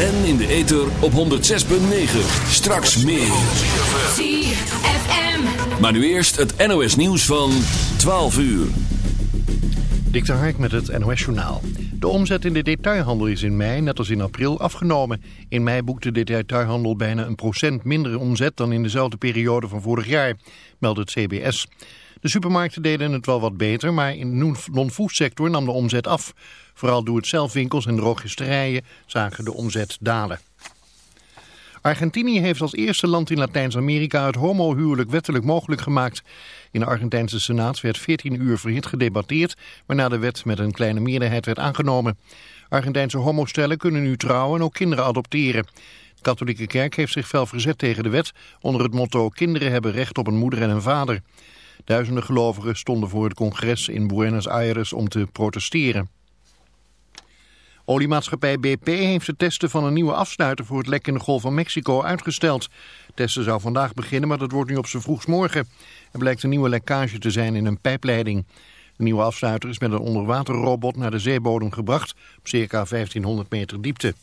En in de ether op 106.9. Straks meer. ZFM. Maar nu eerst het NOS nieuws van 12 uur. Dik de Hark met het NOS Journaal. De omzet in de detailhandel is in mei, net als in april, afgenomen. In mei boekte de detailhandel bijna een procent minder omzet dan in dezelfde periode van vorig jaar, meldt het CBS. De supermarkten deden het wel wat beter, maar in de non-food sector nam de omzet af. Vooral doe-het-zelfwinkels en drogisterijen zagen de omzet dalen. Argentinië heeft als eerste land in Latijns-Amerika het homohuwelijk wettelijk mogelijk gemaakt. In de Argentijnse Senaat werd 14 uur verhit gedebatteerd, waarna de wet met een kleine meerderheid werd aangenomen. Argentijnse homostellen kunnen nu trouwen en ook kinderen adopteren. De katholieke kerk heeft zich fel verzet tegen de wet onder het motto kinderen hebben recht op een moeder en een vader. Duizenden gelovigen stonden voor het congres in Buenos Aires om te protesteren. Oliemaatschappij BP heeft de testen van een nieuwe afsluiter voor het lek in de Golf van Mexico uitgesteld. testen zou vandaag beginnen, maar dat wordt nu op z'n vroegst morgen. Er blijkt een nieuwe lekkage te zijn in een pijpleiding. De nieuwe afsluiter is met een onderwaterrobot naar de zeebodem gebracht op circa 1500 meter diepte.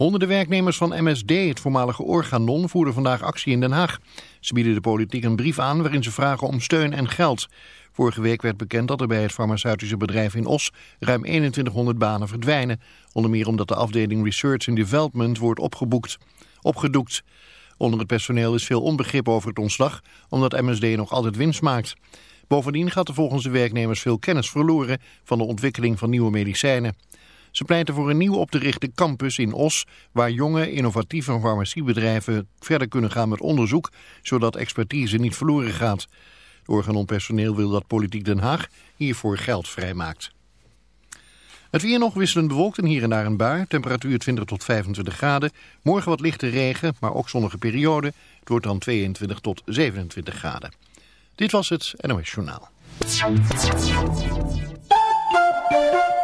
Honderden werknemers van MSD, het voormalige Organon, voerden vandaag actie in Den Haag. Ze bieden de politiek een brief aan waarin ze vragen om steun en geld. Vorige week werd bekend dat er bij het farmaceutische bedrijf in Os ruim 2100 banen verdwijnen. Onder meer omdat de afdeling Research and Development wordt opgeboekt, opgedoekt. Onder het personeel is veel onbegrip over het ontslag, omdat MSD nog altijd winst maakt. Bovendien gaat er volgens de werknemers veel kennis verloren van de ontwikkeling van nieuwe medicijnen. Ze pleiten voor een nieuw op te richten campus in Os, waar jonge, innovatieve farmaciebedrijven verder kunnen gaan met onderzoek, zodat expertise niet verloren gaat. Het organonpersoneel wil dat Politiek Den Haag hiervoor geld vrijmaakt. Het weer nog wisselend bewolkt en hier en daar een bui. Temperatuur 20 tot 25 graden. Morgen wat lichte regen, maar ook zonnige periode. Het wordt dan 22 tot 27 graden. Dit was het NOS Journaal.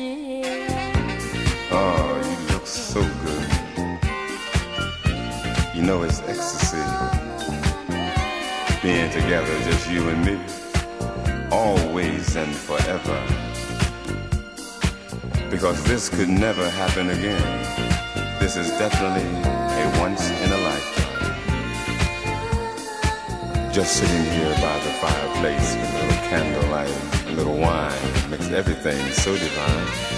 Oh, you look so good. You know it's ecstasy. Being together, just you and me. Always and forever. Because this could never happen again. This is definitely a once in a lifetime. Just sitting here by the fireplace with a little candlelight, little wine, makes everything so divine.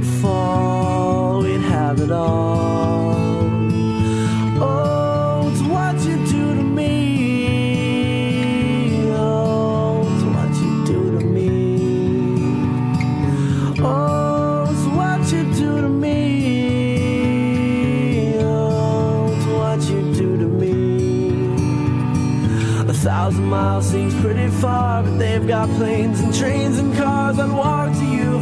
you'd fall. We'd have it all. Oh, it's what you do to me. Oh, it's what you do to me. Oh, it's what you do to me. Oh, it's what you do to me. A thousand miles seems pretty far, but they've got planes and trains and cars. You if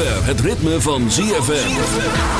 Het ritme van ZFM.